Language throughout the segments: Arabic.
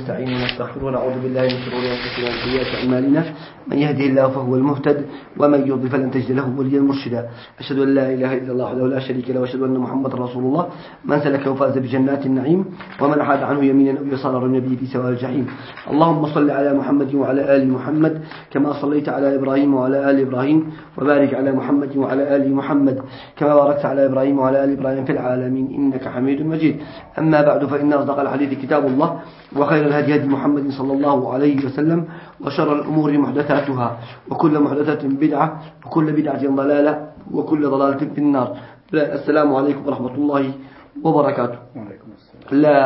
نستعين ونستغفر ونعوذ بالله من شرور أنفسنا ومن سيئات أعمالنا. من يهده الله فهو المهتد ومن يضلل فلن تجد له وليا مرشدا. أشهد أن لا إله إلا الله وحده لا شريك له وأشهد أن محمدا رسول الله. من سلكه فاز بجنات النعيم ومن حاد عنه يمينا أو يسارا النبي في سواء الجحيم. اللهم صل على محمد وعلى آل محمد كما صليت على إبراهيم وعلى آل إبراهيم وبارك على محمد وعلى آل محمد كما باركت على إبراهيم وعلى آل إبراهيم في العالمين إنك حميد مجيد. أما بعد فإن أصدق الحديث كتاب الله وخير الهدي هدي محمد صلى الله عليه وسلم وشر الأمور محدثاتها وكل محدثة بدعة وكل بدعة ضلالة وكل ضلالة في النار. السلام عليكم ورحمة الله وبركاته. وعليكم السلام. لە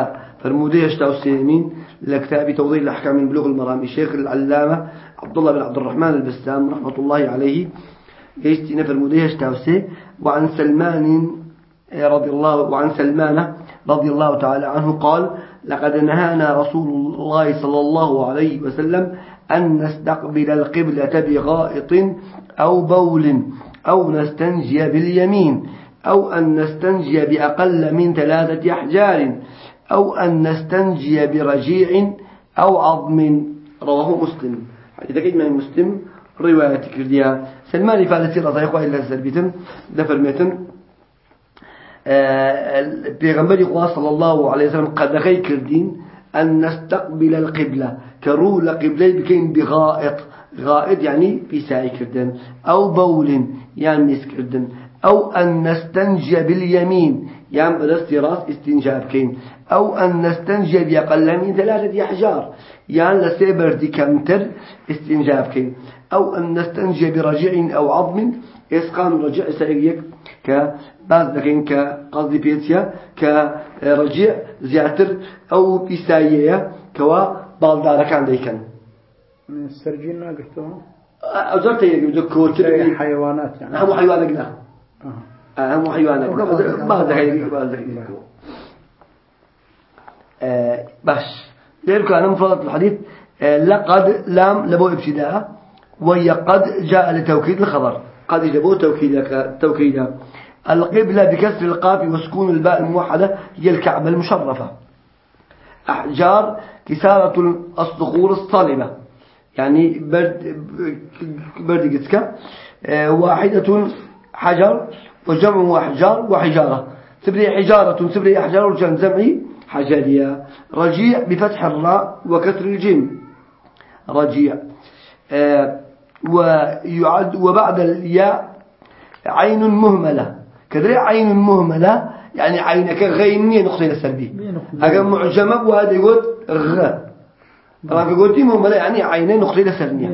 فەرموودەی هەشتاو سێیەمین لە کتاب توضيح الأحكام من بلوغ المرام الشيخ العلامة عبد الله بن عبد الرحمن البسام رحمة الله عليه. گەیشتی فەرموودەی هەشتاو وعن سلمان رضي الله وعن سلمان رضي الله تعالى عنه قال لقد نهانا رسول الله صلى الله عليه وسلم أن نستقبل القبلة بغائط أو بول أو نستنجي باليمين أو أن نستنجي بأقل من ثلاثة أحجار أو أن نستنجي برجيع أو عظم. رواه مسلم. إذا كلمة مسلم؟ رواية كردية. سلمان فعل سيرة إخوة إلا سلبيتن دفرميتن بيغمبري قوا صلى الله عليه وسلم قد غي كردين أن نستقبل القبلة كرول قبلة بكين بغائط. غائط يعني في ساي كردن أو بول يعني نس كردن أو أن نستنجي باليمين يعني بدست راس استنجاب كين أو أن نستنجي بأقل من ثلاثة أحجار يعني لسيبر دي كمتر استنجاب كين أو أن نستنجي برجع أو عظم إسقان رجع سيريك كبعض لكن كقصد بيتيا كرجع زياتر أو بيسايا كوا بالدار كان ديكن. من السرجين ما قلتوها أجرت يجي كوتر حيوانات يعني. هم حيوانات لا. آه. أهم حيوانات. بعض هاي بعض هاي باش. ليرك أنا مفردة الحديث لقد لام لبو إبتداء وهي قد جاء لتوكيد الخبر. قد جابوا توكيدا توكيدا. القبلة بكسر القاف وسكون الباء الموحدة هي الكعبة المشرفة. أحجار كسارة الصخور الصلبة يعني برد برد جسكا واحدة حجر وجمع أحجار وحجارة. تبري حجارة تبري أحجار وجمع جمعي رجيع بفتح الراء وكسر الجيم. رجيع. آه ويعد وبعد الياء عين مهملة. كذلك عين مهملة؟ يعني عينك غينية نقطة السلبي أجا معجمة وهذا يقول غ. طبعا يقول دي مهملة يعني عينين نقطة السلبية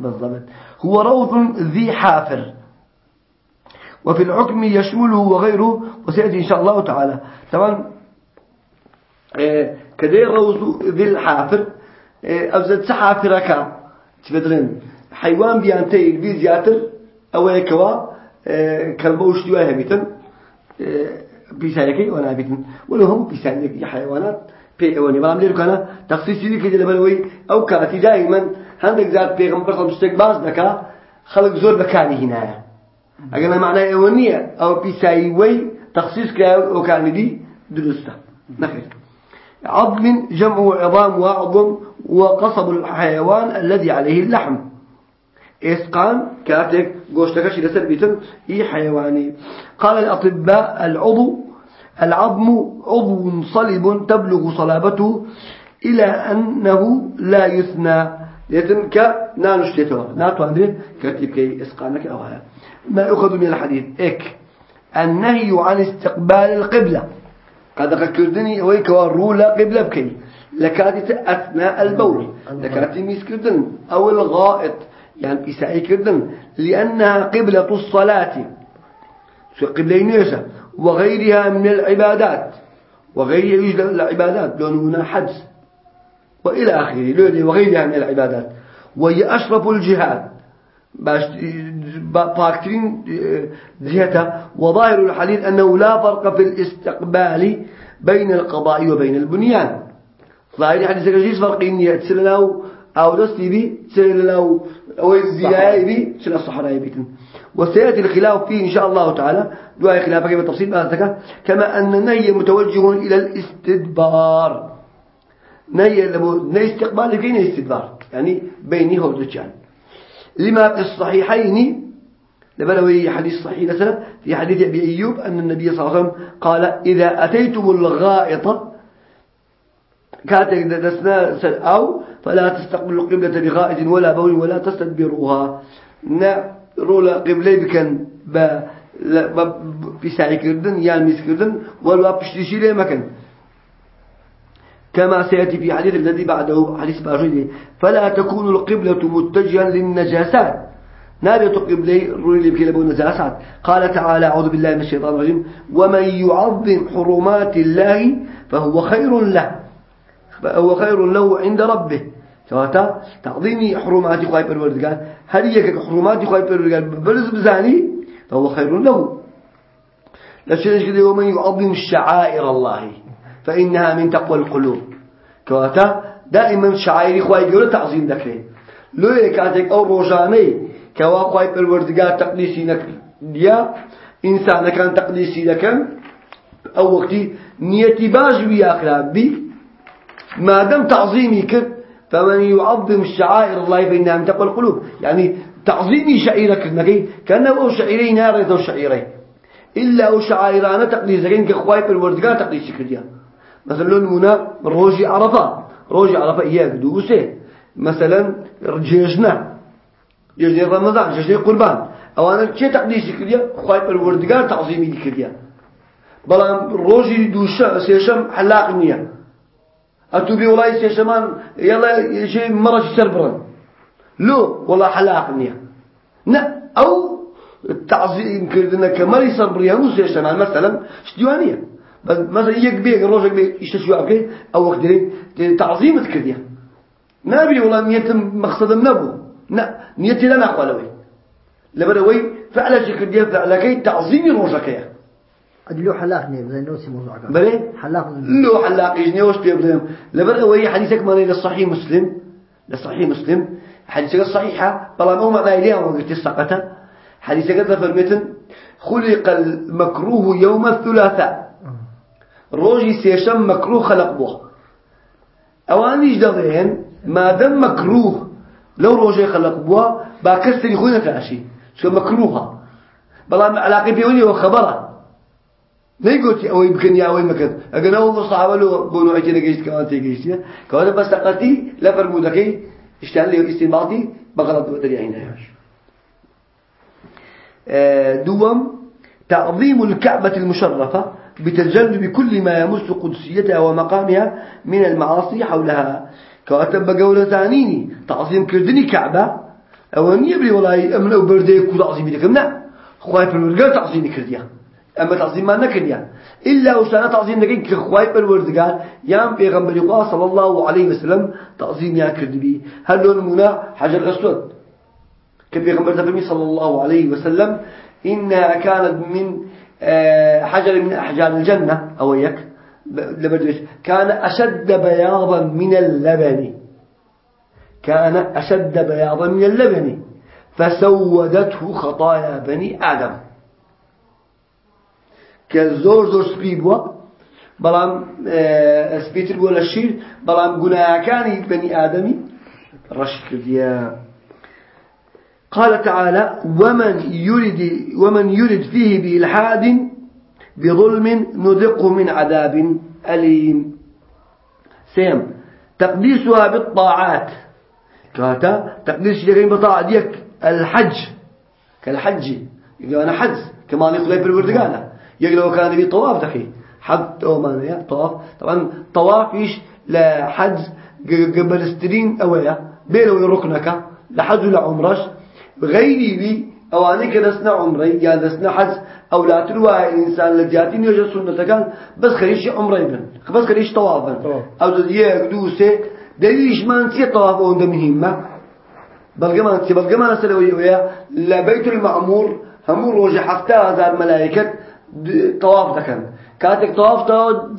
بالضبط. هو روض ذي حافر. وفي الحكم يشمله وغيره وسيأتي إن شاء الله تعالى. طبعا آه كذلك روض ذي الحافر آه أبزد سحافرك. تفدرين حيوان بيانتي البي زياتر أو يكوا آه كلبه وشتواه بيتن آه بيسانيكي وأنا بيتن ولو هم بيسانيكي حيوانات. بي أواني بلام ليرو كان تخصيصي لي كده بلوي أو كاتي دائما عندك ذات بيغمبر صلى الله باز دكا خلق زور بكاني هنا اگر معنى اوانية أو بيسايوي تخصيص كا أو كان دي درسته. نخير عظم جمع عظام وعظم وقصب الحيوان الذي عليه اللحم. إسقان كاتك قوشتكش لسر بيتن هي حيواني. قال الأطباء العضو العظم عضو صلب تبلغ صلابته إلى أنه لا يثنى. لكن ك نانشتته ناتو عندي كاتب كي إسقانك أو هذا ما يأخذ من الحديث؟ إك. النهي عن استقبال القبلة. قد ذكرتني ويك والرولة قبلة بكي. لكاتي أثناء البول. لكاتي ميسكردن أو الغائط. يعني إساءة كردن لأنها قبلة الصلاة. قبلة نيسة وغيرها من العبادات. وغيرها يوجد العبادات لأنه هنا حدث وإلى آخره وغيرها من العبادات. وهي أشرف الجهاد. باش باكترين جهتها. وظاهر الحديث أنه لا فرق في الاستقبال بين القضاء وبين البنيان. ظاهر الحديث كجيس فرق إن يأتسل له أو دستي بي تسل له أو تسل الصحراء وسيأتي الخلاف فيه إن شاء الله تعالى. دعاء خلافك بالتفصيل بهذا كما أن النهي متوجه إلى الاستدبار. لبو ني استقبال كي ني استدبار. يعني بيني هو دوتشان لما في الصحيحين لبلوي حديث صحيح مثلا في حديث أبي أيوب أن النبي صلى الله عليه وسلم قال إذا أتيتم الغائط كانت دسنا أو فلا تستقبلوا القبلة بغائط ولا بول ولا تستدبروها نا رولا قبلي بكن ب بسعي كردن يعني ميس كردن ولا بشتشي لي مكان كما سيأتي في حديث الذي بعده حديث باجودي فلا تكون القبلة متجها للنجاسات. نابت قبلي روي لي بكي نجاسات. قال تعالى أعوذ بالله من الشيطان الرجيم. ومن يعظم حرمات الله فهو خير له. فهو خير له عند ربه. سواتا تعظيم حرمات خواهي بالوردقان هل يكك حرمات خواهي بالوردقان برز بزاني فهو خير له. لشيء كده ومن يعظم شعائر الله فإنها من تقوى القلوب. كواتا دائما شعائر خواهي يقول تعظيم ذكرين لو يكاتك أو روجاني كوا خواهي بالوردقان تقديسي نكر ديا إنسان كان تقديسي لكن أو وقتي نيتي باج بيا بي ما دام تعظيمي كر فمن يعظم الشعائر الله فإنها من تقوى القلوب. يعني تعظيمي شعيرك نكي كأنه أو شعيرين نار أو شعيرين. إلا أو شعائرانا تقديسين كخواي بالوردقان تقديس كرديا مثلا نمونا روجي عرفة. روجي عرفة إياك دوسة. مثلا جيجنا جيجنا رمضان جيجنا قربان. أو أنا شيء تقديس كرديا خواي بالوردقان تعظيمي كرديا بلان روجي دوشا سيشم حلاق نية أتوبي والله سيشمان يلا شيء مرة سربرا لو والله حلاق نية نا أو التعظيم كردنا كمالي سربريان وسيشمان مثلا شديوانية بس مثلا يك بيك روجك بيك يشتشوا أوكي؟ أو وقت تعظيم كرديا نبي والله نية مقصد نبو نا نيتي لنا قالوي لبروي فعل شكل ديال فعل كي تعظيم روجك يا. أدلو حلاق زي نوسي موضوع كان بلي؟ حلاق لو حلاق بيبدهم لبروي حديثك مالي للصحيح مسلم للصحيح مسلم. حديثك الصحيحة بلا ما هو معنى إليها وقت السقطة حديثك خلق المكروه يوم الثلاثاء. روجي سيشم مكروه خلق به اوانيش دغين ما دام مكروه. لو روجي خلق بوا باكسر يخونا تاشي شو مكروهة. بلا علاقة بيوني وخبرة. نيقولتي أوي بكنيا أوي مكان أجن أول الصحابة لو بنو عشان جيست كمان تيجيست كمان بس تقتي لا فرمودكي اشتغل لي استنباطي بغلط بدري هنا دوم تعظيم الكعبة المشرفة بتجنب كل ما يمس قدسيتها ومقامها من المعاصي حولها. كاتب بقولة ثانيني تعظيم كردني كعبة أو أن يبري والله أمن أو برديك وتعظيم لكم نعم خواهي بالورقال تعظيم كرديا أما تعظيم ما نكرديا إلا وشانا تعظيم لكن كخواهي بالورقال يام بيغمبر الله صلى الله عليه وسلم تعظيم يا كردبي. هل لون منا حجر أسود؟ كبيغمبر تفهمي صلى الله عليه وسلم. إنها كانت من حجر من أحجار الجنة. أو لبدوش كان أشد بياضا من اللبن. كان أشد بياضا من اللبن. فسودته خطايا بني آدم. كالزور زور سبيبوا بلام سبيتر ولا الشير بلام قناع كان بني آدمي رشك ديا قال تعالى ومن يرد ومن يرد فيه بإلحاد بظلم نذقه من عذاب أليم. سيم تقديسها بالطاعات. كاتا تقديس شيئين بطاعة ديك الحج. كالحج يقول أنا حج كما نقول في الوردقانة. يقول كان في طواف دخي حج أو ما طواف. طبعا طواف إيش؟ لحج قبل سترين أويا بينه وركنك لحج ولا عمرش غيري بي أواني كدسنا عمري يا دسنا حج أو لا تلوى إنسان لجاتين يوجد سنة كان بس خليش عمري بن. بس خليش طوافا أو دي دوسة دليلش ما نسي طواف أون مهمة. بلقى ما نسي بلقى ما نسلوي ويا لبيت المعمور هم روجة حتى هزار ملائكة طواف دكان كاتك طواف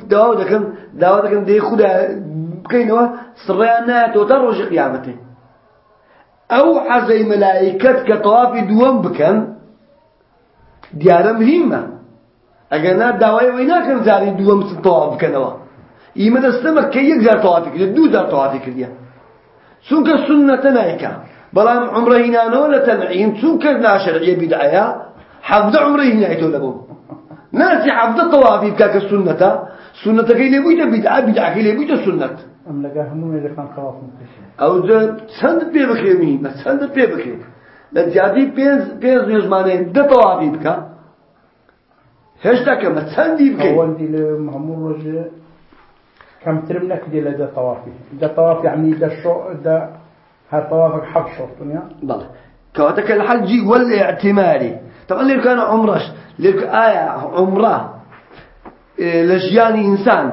داو دكان داو دكان دي خدا بكينوا سريانا توتر قيامته أو حزي ملائكة كطواف دوام بكن ديارة مهمة أجنا دواي وينا كان زاري دوام طواف بكنوا إيما دستمك كي يقدر طوافي كرديا دو دار طوافي كرديا سونك السنة نايكا بلان عمره هنا نولا تنعيم سونك لا شرعية بدعية حفظ عمره هنا يتولبون ناسي حفظ طوافي بكاك السنة. سنة كي لبويت بدعة بدعة كي لبويت السنة. أم لقى همون إذا كان خلاص ئەو چەند پێ بکرێ مهمە چەند پێ بکرێ لە زیادی پێنج پێنج نوێژمانەیە دە تەواوی بکە هێشتا کەمە چەندی بکەیت أولي لمهمون رجع كم ترم نكدي لدى طوافي ده طواف يعني ده شو ده هاد طوافك حق شرط يا بەڵێ کەواتە کە الحج والاعتماري طبعا لێر كان عمرش لێر ئایا عمرە إية، لە ژیانی ئینسان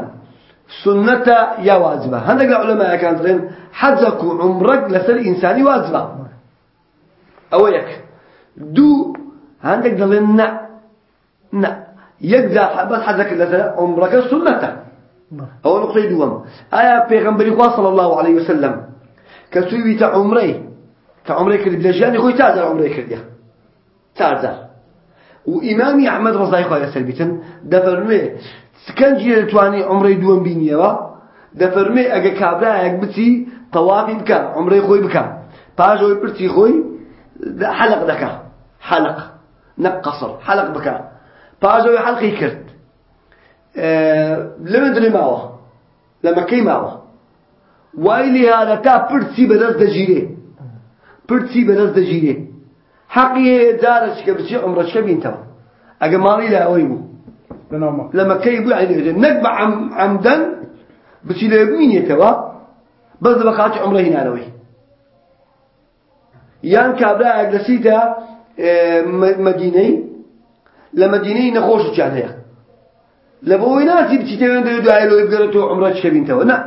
سنەتە یا واجبە هەندێک لە عولەمایەکان دڵێن حەجەک و عمرەك لەسەر ئینسانی واجبە ئەوە یەک دوو هەندێک دەڵێن نە نە یەک جار بەس حەجەک لەسەر عمرەکە سنەتە ئەوە نقطەی دووەم ئایا پێغەمبەری خوا صلی الله عليه وسلم. کە عمرەی کرد لە ژیانی خۆی تاجار عمرەی کردیە تاجار و ئیمامی ئەحمەد ڕزای خۆی لەسەر بیتن دەفەرمێ سکەنجی دەتوانی عمرەی دووەم بینیەوە دەفەرمێ ئەگە کابرایەک بچی تەوافی بکە عمرەی خۆی بکە پاژەوەی پرچی خۆی حەلق دەکە حەلق نەک قەسڕ حەلق بکە پاژەوەی حەلقی کرد لەمە درێ ماوە لە مەکەی ماوە وای لێهالە تا پرچی بەدەست دەگیرێ پرچی بەدەست دەگیرێ عمرەچکە بینتەوە ئەگە ماڵی لە ئەوەی بوو بنامك لما كي يبوع عليه نقبع عم عمدا بس إلى مين يتوا بس بقات عمره هنا نوي يان كابلا أجلسيتا مدينة لمدينة نخوش كان هيك لبوي ناسي بتشتغل ده دعاء لو يبقى تو عمره شبين توا نا.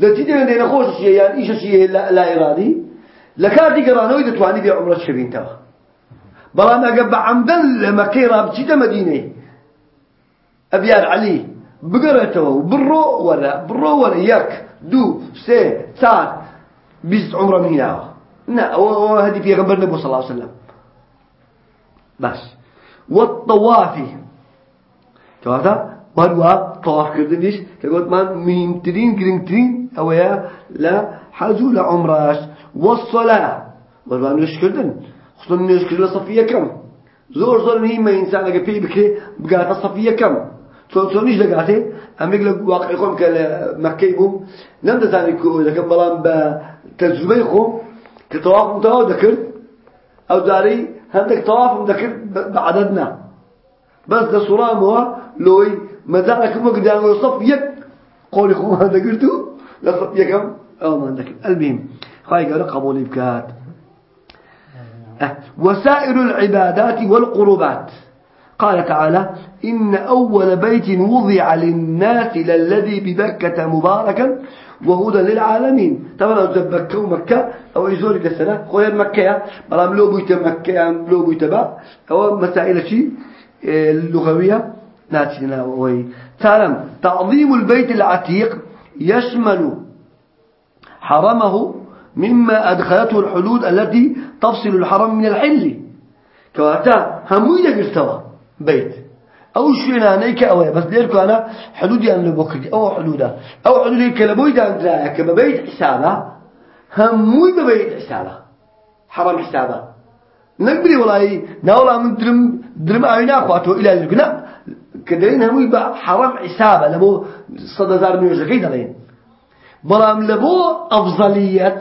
ده تشتغل ده نخوش شيء يعني إيش شيء لا, لا إرادي لكاتي قرانو إذا تواني بعمره شبين توا بلا ما قبع عمدا لما كي رابطي مدينة أبيار علي بقرته برو ولا برو ولا يك دو سي سار بيست عمره من هنا نا وهذه في غنبر النبي صلى الله عليه وسلم بس والطوافي كذا بروا طواف كردنيش كقولت ما مهمترين قرنترين أو يا لا حاجو لعمراش والصلاة بروا نوش كردن خصوصا نوش كردن صفية كم. زور زور مهمة إنسان لقى بي بكري بقاتا صفية كم. چۆن چۆنیش دەگاتێ ئەمێک لە واقعی خۆم کە لە مەکەی بووم نەم دەزانی کۆ دەکەم بەڵام بە تەجروبەی خۆم کە تەوافم تەواو دەکرد ئەو جارەی هەندێک تەوافم دەکرد بە عەدەد نا بەس دە سوڕامەوە لۆی مەجارەکەم وەک دایانەوە سەف یەک قۆڵی خۆمان دەگرت و لە سەف یەکەم ئەومان وسائر العبادات والقربات. قال تعالى إن أول بيت وضع للناس للذي ببكة مباركا وهدى للعالمين. طبعا أزبكة ومكة أو يزوري لسنة خويا مكة بلام لو بيت مكة لو بيت با. أو مسائل شيء اللغوية. ناتنا وهي تعلم تعظيم البيت العتيق يشمل حرمه مما أدخلته الحدود التي تفصل الحرم من الحل. كواتا هموية قرتوا بيت. أو شوينانيك أو بس ليركو أنا حدودي أنا لبوكري أو حدوده أو حدودي كلبوي دان درايك ببيت حسابه هموي ببيت حسابه حرام حسابه نقبلي والله ناولا من درم درم أعينا أخواته إلى الجنة كدرين هموي بحرام حسابه لبو صد زار ميوجا كي دلين. بلام لبو أفضلية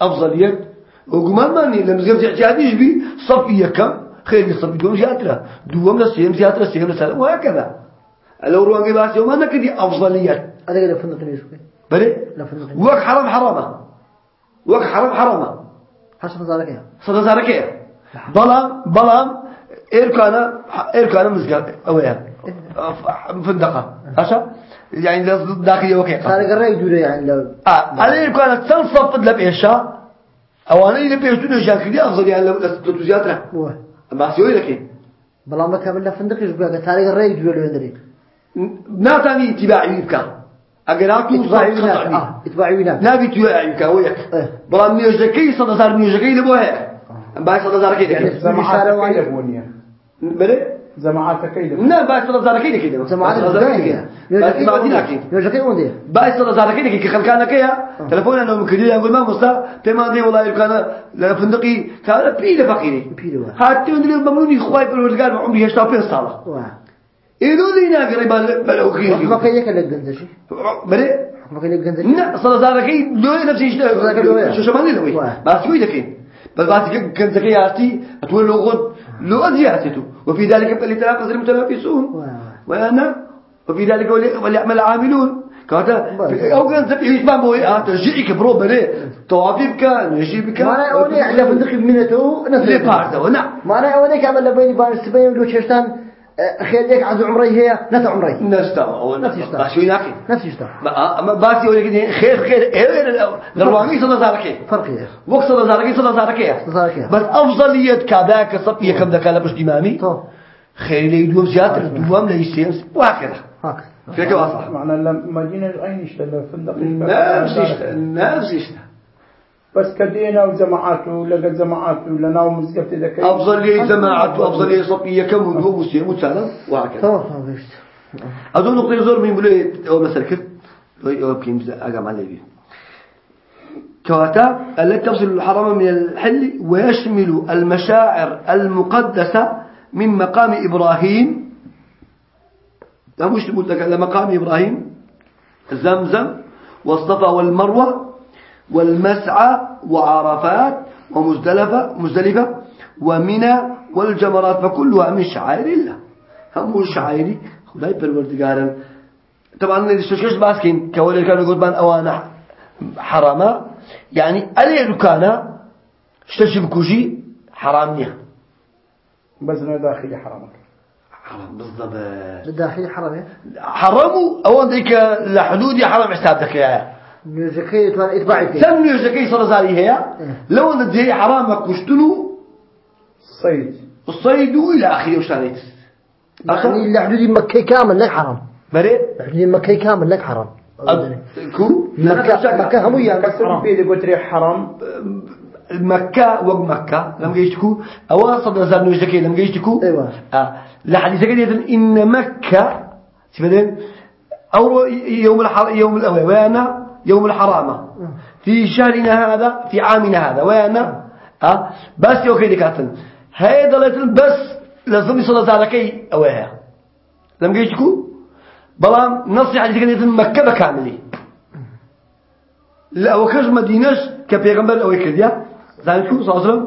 أفضلية وقمان ماني لمزير جعجاديش بي صفية كم؟ خير يصب دوم زيادة. دوم لسيم زيادة سيم لسيم وهكذا. لو روان قباس يوم أنا كدي أفضليات هذا كده فندق نيسوي بلي؟ وك حرام حرامة. وك حرام حرامة. حسب ذلك يا؟ صدا زارك إيه بلام بلام إيركانا إيركانا مزقا أويا فندقة أشا يعني داخلية وكيقة صار قرر يدوري يعني لو آه. على إيركانا تنصف لبإيشا أو أنا اللي بيشتون جاكلي أفضل يعني لو لو زيادة ما سوي لك؟ بلا ما كمل فندق يشبه صار قرر لو يدري ناتني اتباعي بك. أجراكو اتباعي صح وينك خطأ آه اتباعي وينك نابي توعي بك وياك. إيه. بلا ميوجكي صد زار ميوجكي لبوها باي صد زار كده يعني شارع كيف بونيا بلي؟ جماعات كيد نا باش صلاة زاركي دكي دم جماعات صلاة زاركي دكي بس ما دي لكن يوجكي وندي باش صلاة زاركي دكي كي خلكانا كيا تلفون أنا مكدي أقول ما مستا تما دي والله كان لا فندقي. كان بيد فقيري. اللي ممنوني خواي في الورقال عمري هشتا بين صالة واه إذا لينا قريبا بلوكين حكمك هيك لك جنزشي بري حكمك هيك جنزشي لا صلاة زاركي لو نفس الشيء صلاة زاركي شو شو لوي واه. بس شوي دكين بس بعد كان زكياتي أتقول له أزياته وفي ذلك فليتنافس المتنافسون. وأنا. وفي ذلك ولي- وليعمل العاملون كهذا بس. أو كان زبي يسمع بوي. آه ترجعك برو بلي طوافي بك نجي بك ما أنا أولي على فندق منته نفسه. بارده نعم. ما أنا أولي كعمل لبيني بان السبين ولو ششتان. خير لك عز عمري هي نت عمري. نستا أو نفس الشيء. بس شو يناكي نفس يشتغل. ما باسي ولا كده خير خير إيه الرواني صلى الله عليه فرق يا وقت صلى الله عليه صلى الله عليه صلى الله عليه. بس أفضلية كذاك صفية كم ذاك لبش إمامي خير لي يدوم زيادة. دوام ليسيم وهكذا هاك فيك واضح معنا لما جينا أين اشتغل فندق نفس الشيء نفس الشيء بس كدينا وجماعاته لقى جماعاته لنا ومزقت إذا كيد أفضلية جماعة وأفضلية صفية كم ودوام وسيم وثالث وهكذا. أظن نقطة زور من بلوي أو مثلا بكين أقام عليه بيه كواتا التي تفصل الحرم من الحل ويشمل المشاعر المقدسة من مقام إبراهيم؟ لا مش تقول لك على مقام إبراهيم. زمزم والصفا والمروة والمسعى وعرفات ومزدلفة مزدلفة ومنى والجمرات فكلها من شعائر الله. هم شعائري خداي بالوردقارن طبعا الاستشكاش باسكين؟ كولي كانوا يقول بان أوانا حراما يعني ألي ركانا اشتشي بكوشي حرام نيا. بزنا داخلي حرامك. حرام بالضبط. الداخلي حرام. يا حرموا أوان ديك لحدود حرام حسابك يا. نيوزكي توان إتباعي فيه هي لو أن دي حرامك كشتنو صيد. الصيد إلى آخره وشانيت يعني اللي حدود مكة كامل لك حرام. بري حدود مكة كامل لك حرام. كو؟ مكة مكة هم ويا حرام. قلت ريح حرام. مكة وق مكة. لم يجتكو أو صد نزار نوجدكي لم يجتكو أيوة. آه. لحديث كده إن مكة سبدين أو يوم الحر يوم الأول وأنا يوم الحرامة. في شهرنا هذا في عامنا هذا. وأنا آه؟ بس يو كده كاتن هاي دلتن بس لازم يصل زاركي أوها لم يجتكو بلام نصي حديث كده مكة بكاملي. لا وكش مدينش كبيغمبر أو كذا زين شو صلى الله عليه وسلم.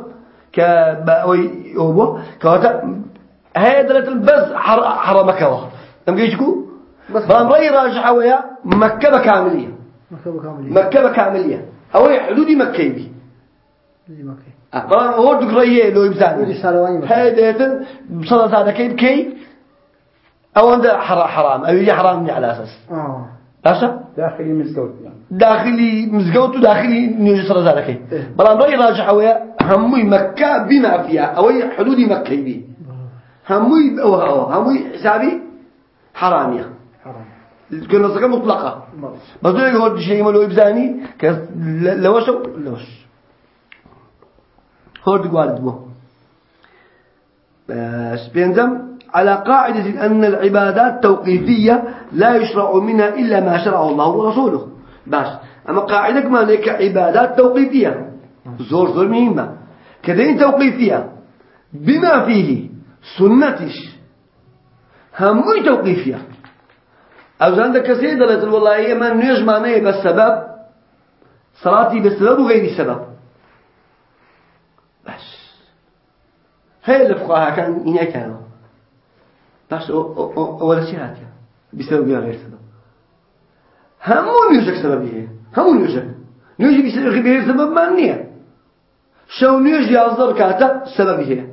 كبأوي أوبا كواتا. هاي دلت بس حر الله لم يجيكو بس- بس رأي راجع ويا مكة بكاملية مكة كامل مكة بكاملية. أو حدودي مكة بي زي مكة. بلان هو دقرية لو. هاي ديتن بصلاة هذا كيف كي. أو عند حرام حرام. أو يجي حرام على أساس. آه. لاشا داخلي مزقوت يعني. داخلي مزقوت وداخلي نيوز صلاة ذلك إيه. بلان رأي راجح ويا همي مكة بما فيها. أو هي حدود مكة بي همي أو أو همي حسابي حرامية. صكا مطلقة. بس دو يقول شيء ملو إبزاني كس لوش لوش؟ هورد والد بو بس بينزم على قاعدة أن العبادات توقيفية لا يشرع منها إلا ما شرعه الله ورسوله. باش أما قاعدة ما لك عبادات توقيفية. زور زور مهمة كدين توقيفية. بما فيه سنتش. هموي توقيفية. أو عندك كثير دلت والله هي ما نيج معناه بالسبب صلاتي بالسبب وغير السبب بس هي الفقهاء كان هنا كانوا بس أول شيء هاتي بسبب غير سبب همو نيجك سببه همو نيجك نيجي بسبب غير سبب ما نية شو نيجي يصدر كاتا سببه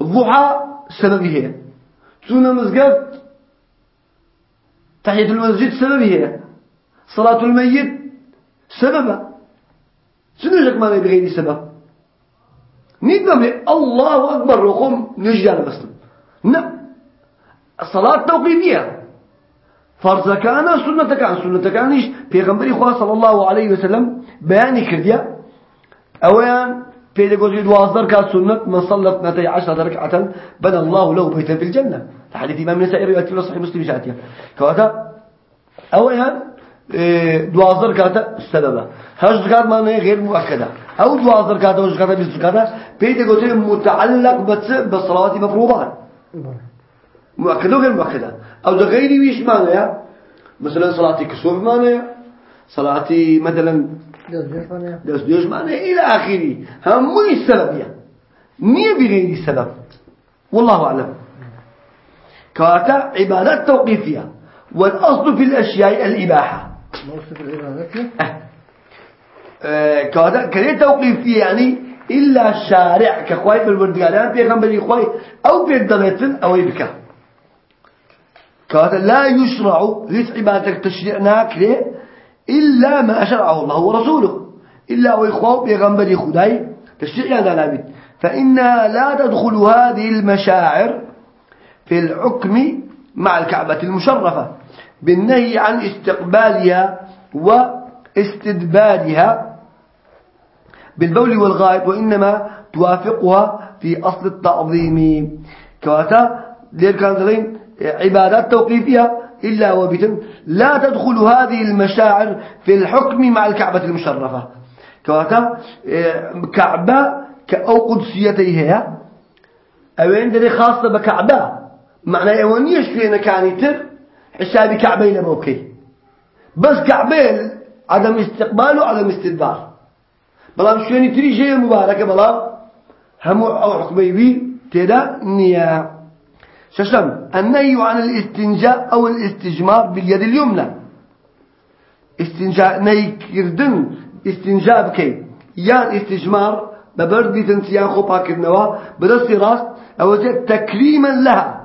الضحى سببه تونه مزقت تحية المسجد سببه صلاة الميت سببه شنو جاك ما بغير سبب نيجي بي الله أكبر وقوم نجي على مسلم لا الصلاة توقيفية فرض كان سنة كان سنة كانش بيغمبري خواه صلى الله عليه وسلم بياني كرديا. أولا في يقول دوازدر كان سنة من صلى اثنتي عشرة ركعة بنى الله له بيتا في الجنة. حديث إمام النسائي رواية في صحيح مسلم شاتيا كواتا إيه، دوازدر كاتا السبب هاش زكاة معناها غير مؤكدة أو دوازدر كاتا زكاة بس زكاة في يقول متعلق بس بالصلوات المفروضات مؤكدة وغير مؤكدة أو ده غيري ويش معناها مثلا صلاة كسوف معناها صلاة مثلا إلى آخره هم مو السبب يعني نية بغير السبب والله أعلم. كواتا عبادات توقيفية. والأصل في الأشياء الإباحة. العبادة آه، كواتا كلمة توقيفية يعني إلا الشارع كخواي بالبردقالان بيغنبري خواي أو بيقدرتن أو يبكى كواتا لا يشرع ليس عبادتك تشريع ناكلة إلا ما أشرعه الله ورسوله. إلا وإخوة بيغنبري خداي تشريع نابد فإنها لا تدخل هذه المشاعر في الحكم مع الكعبة المشرفة بالنهي عن استقبالها واستدبارها بالبول والغائط وإنما توافقها في أصل التعظيم. كواتا ذلين عبادات توقيفية إلا وبتن. لا تدخل هذه المشاعر في الحكم مع الكعبة المشرفة. كواتا كعبة كأو قدسيتها أوين دري خاصة بكعبة. معنى أولنيش فينا كان يتر حسابي كعبين بوكي. بس كعبين عدم استقبال وعدم استدبار. بلام شويني تري شيء مباركة بلام هم أو حكمي بي تدا نيا. ششم النهي عن الاستنجاء أو الاستجمار باليد اليمنى. استنجاء نهي كردن استنجاء بكي. يان استجمار ببرد بيتنسيان خوبا كردنوا بدستي راس أو تكريما لها.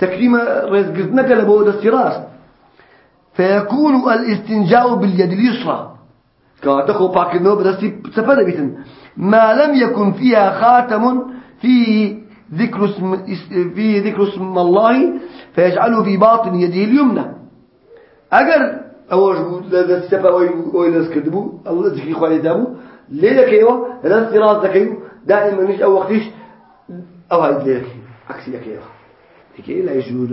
تكريم رزقنك لبو دستي راس فيكون الاستنجاء باليد اليسرى. كاتخو باكنو بدستي سفر بيتن. ما لم يكن فيها خاتم في ذكر اسم في ذكر اسم الله فيجعله في باطن يده اليمنى. اگر اوج لذا سفا وي لس كدبو الله ذكي خوي دابو. ليلة كيوا رأس راس ذكيو دائما مش أو وقتش أو هاي ليلة عكسي كيوا هيك لا يجوز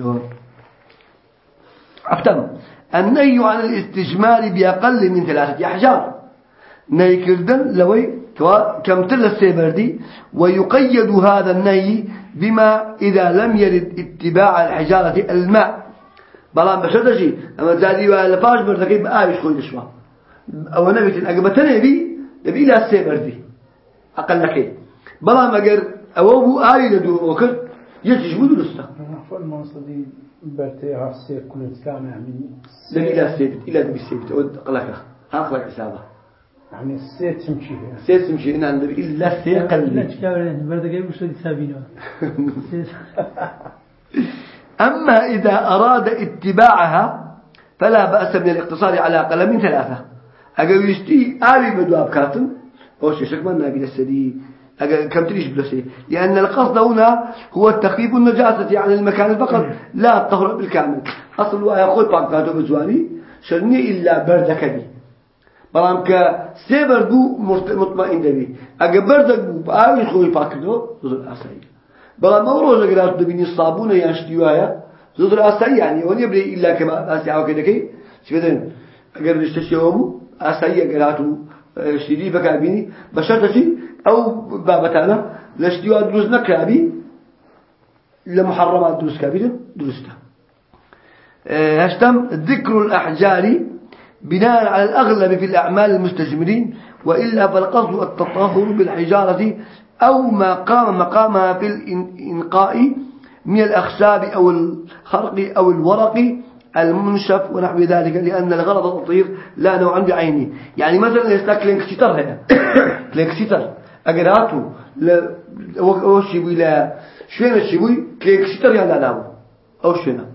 أفتم النهي عن الاستجمار بأقل من ثلاثة أحجار. نهي كردن لوي كم تل السيبردي ويقيد هذا النهي بما إذا لم يرد اتباع الحجارة الماء. بلان بشرطشي أما زادي لفاش بردكي بآيش خوي لشوا أو نبيت أقبتني بي دبي إلى السيبردي. أقل لكي. بلان مقر أو بو آي لدو وكر برتيها السير كل إلى السيبت إلى السيبت أقلك. حسابه يعني تمشي إلا لا قلبي. سابينه أما إذا أراد اتباعها فلا بأس من الاقتصار على أقل من ثلاثة. أجل يشتي آبي بدواب كاتن أو شيء شك من نبي السدي كم تريش بلسي؟ لأن القصد هنا هو التخفيف النجاسة عن المكان فقط لا الطهر بالكامل. أصل ويأخذ باقاته بزواني شرني إلا بردكني بەڵام کە سێ بەربوو مطمئن دەبی ئەگە بەردەک بوو بە ئاوی خۆی پاکردەوە زۆر ئاسایی بەڵام ئەو ڕۆژە گرات دەبینی سابوونە یان شتی وایە زۆر ئاسایی یانی ئەوە نیە برێ ئیلا کە ئاسی ئاوکە دەکەی چی بێدەن ئەگەر شتەشەوە بوو ئاسایی ئەگەرات و شتیری بەکاربینی بە شەرتەچی ئەو بابەتانە لە شتی وا دروست نەکرابی لە محرمات دروست کابیرن دروستە هشتم ذكر الأحجار بناء على الأغلب في الأعمال المستجمرين وإلا فالقصد التطهر بالحجارة أو ما قام مقامها في الإنقاء من الأخشاب أو الخرق أو الورق المنشف ونحو ذلك لأن الغرض التطهير لا نوعا بعينه. يعني مثلا يستاك كلينكسيتر هنا. ئەگەر هاتوو لە وەک ئەوشی بووی لە شوێنە چی بووی کلێکشی تەڕیاندا نابوو ئەو شوێنە.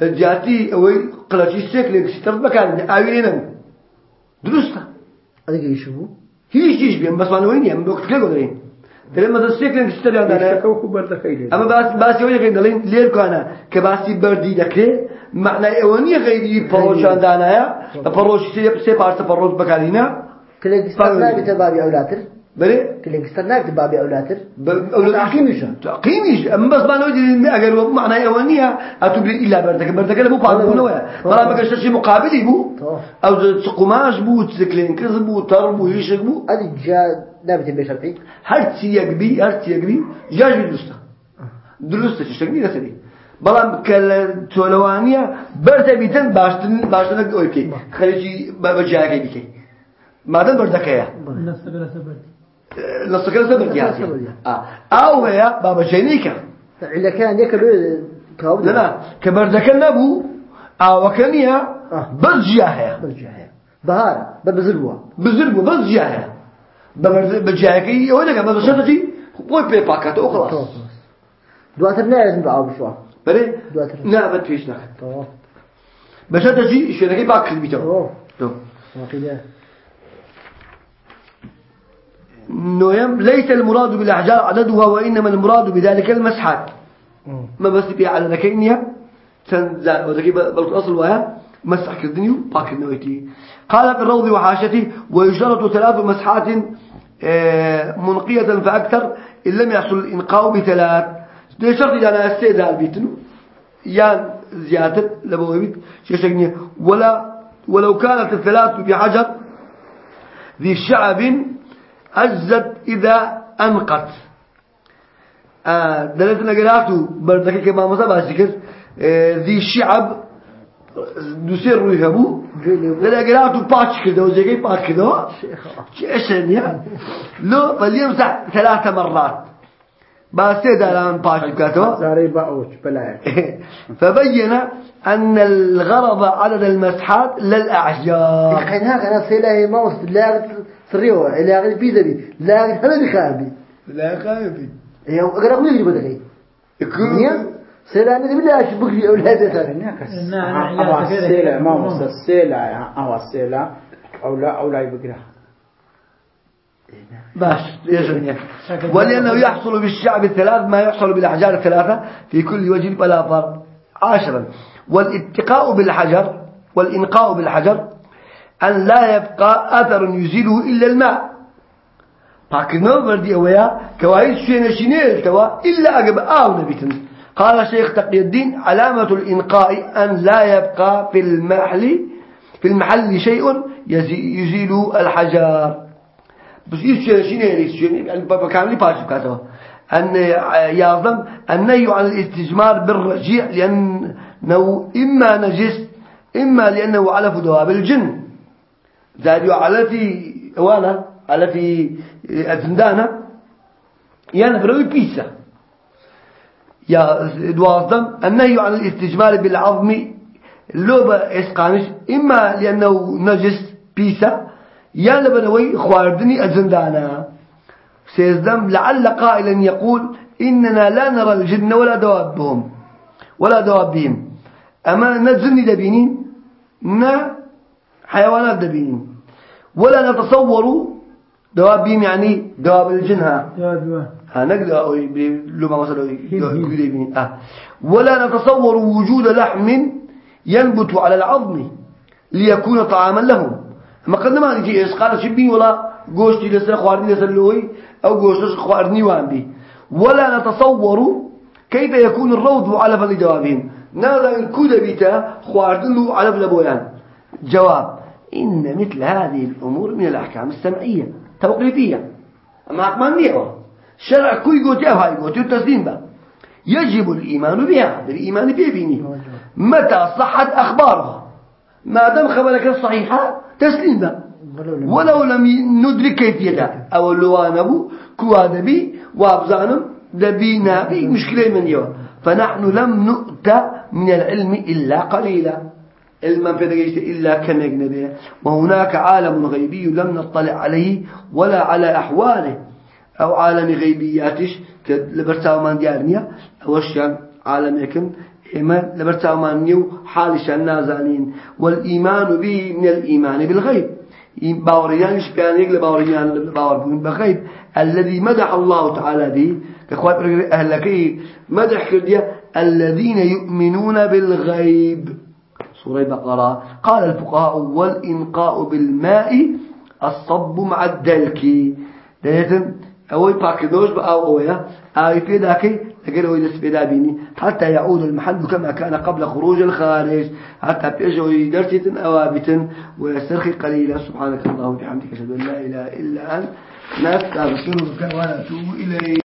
لە جیاتی ئەوەی قلەکی سێ کلێکشی تەڕ بکارن ئاوی لێ نەبوو. دروستە. ئەگەیش بوو؟ هیچیش بێم بەسوانەوەی نییە بۆ کتێک دەڕین دەڵێن مەدە سێ کلێکشی تەڕیاندانەکەوکو بەردەکەی ئەمە باسی ئەوەی دەکەین دەڵێن لێرکانە کە باسی بەردی دەکرێت معنای ئەوە نییە غەیری پەڕۆشان دانایە بە پەڕۆشی سێ پارچە پەڕۆژ بەکارینە کلێک بابی ئەولاتر. بلي؟ كلينكستر ناكتب بابي أولاتر أولاد تعقيمش. تعقيمش أما بس ما نودي أجر معنى أولانية أتوبي إلا بردك. بردك لا بو بعض طبعا. ولا ما كانش شيء مقابل بو. طبعا. أو قماش بو بو تربو يشك بو. هذه جاء نابت بشرعي هر چی یک بی هر چی یک بی جاش بی درسته. شکلی نسری بلام کل تولوانیه برده بیتن باشتن باشتن اوی کی خلیجی بجاگی بیکی. مادام بردکه الناس تقول سبب لسه بردیاتی آه أو هي بابا جنيكا إلا كان يكلو كاوب لا لا كبردكه نبو أو كنيا آه. بس جاهه برجع بهار ببزلوا بزربو بس جاهه بجاهكي هو ده بس شرطي بوي بي باكات وخلاص دواتر نازم بعض شو بله دواتر. پیش نکن طواف بس هذا شيء شو نقول باكل بيتو تو ليس المراد بالأحجار عددها وإنما المراد بذلك المسحات. ما بس بي على ذكينيا تنزل وذكي أصل وها مسح كردنيو باك النويتي قال في الروض وحاشته ويشترط ثلاث مسحات آه، منقية فأكثر إن لم يحصل الإنقاء بثلاث. ده شرط أنا استيدها البيتنو يان زيادة لبوه بيت شيء ولا ولو كانت الثلاث بحجر ذي شعب أجزت إذا أنقت آه دلتنا قرأته بردك كما مصابة شكر آه ذي شعب دوسير يهبو دلتنا قرأته باتش كده وزيكي باتش كده شيء يا لو فليمسح ثلاث مرات بس ده الآن باتش كده زاري باوش فبين أن الغرض عدد المسحات للأعجاب هذا أنا سيلا ما وصل لا سريوه لا غير في ذبي لا هذا بخاربي لا خايفي هي أقرأ أقول لك بدك يكون سيلا أنا ذبي لا أشبك لي أولادها نعم، أو علاج كده. السيلة ما وصل السيلة أو السيلة أو لا أو لا يبقى باش. يجري ولأنه يحصل بالشعب الثلاث ما يحصل بالأحجار الثلاثة. في كل وجه بلا فرق. عاشرا. والاتقاء بالحجر والإنقاء بالحجر أن لا يبقى أثر يزيله إلا الماء. باكنو بردي أويا كواهيد شوية نشينيل توا إلا أقب آو نبيتن قال الشيخ تقي الدين علامة الإنقاء أن لا يبقى في المحل في المحل شيء يزي- يزيل الحجر بس إيش يعني شيء يعني بكامل باش بكاتوا أن يعظم النهي عن الاستجمار بالرجيع لأنه إما نجس إما لأنه علف دواب الجن زادوا على في وأنا على في الزندانة يعني بروي بيسا يا دوازدم النهي عن الاستجمار بالعظم لوبة إسقانش إما لأنه نجس بيسا. يا لبنوي خواردني الزندانة سيزدم لعل قائلا يقول إننا لا نرى الجن ولا دوابهم ولا دوابهم. أما نزلني دبينين نا حيوانات دبينين ولا نتصور دوابهم يعني دواب الجن ها؟ نقدر لما مثلا آه. ولا نتصور وجود لحم ينبت على العظم ليكون طعاما لهم. ما قد ما نجي إيش قال؟ شبي ولا جوشتي لسه خواردني لسه لوي أو جوشتش خواردني وان بي. ولا نتصور كيف يكون الروض على لجوابهم نرى الكود بيتا خواردن له على لبويان جواب. إن مثل هذه الأمور من الأحكام السمعية توقيفية. أما ما نيعه شرع كوي قوتي أو هاي قوتي التسليم بها. يجب الإيمان بها بالإيمان بها بيني متى صحت أخبارها؟ ما دام خبرك الصحيحة تسليم بها. ولو لم ندرك كيفيتها. أو اللوان أبو كوادبي وابزانم دبي نابي مشكلة من يوم. فنحن لم نؤتى من العلم إلا قليلا. علما في إلا كم يجنبه وهناك عالم غيبي لم نطلع عليه ولا على أحواله. أو عالم غيبياتش لبرتاو من ديارنيا أو الشان عالم يكن إما لبرتاو من نيو حالش النازانين والإيمان به من الإيمان بالغيب. باوريان شبيان يقل باوريان باور بون بغيب. الذي مدح الله تعالى به. كخوات أهلكي. مدح كرديا الذين يؤمنون بالغيب. سورة بقرة قال الفقهاء والإنقاء بالماء الصب مع الدلك. ديتن أوي باكدوش بأو أويا. أي في ذاك لقيل أوي دس في بيني. حتى يعود المحل كما كان قبل خروج الخارج. حتى بيجوا درسة أوابت ويسترخي قليلا. سبحانك اللهم وبحمدك أشهد أن لا إله إلا أنت. نستغفرك ونتوب إليك.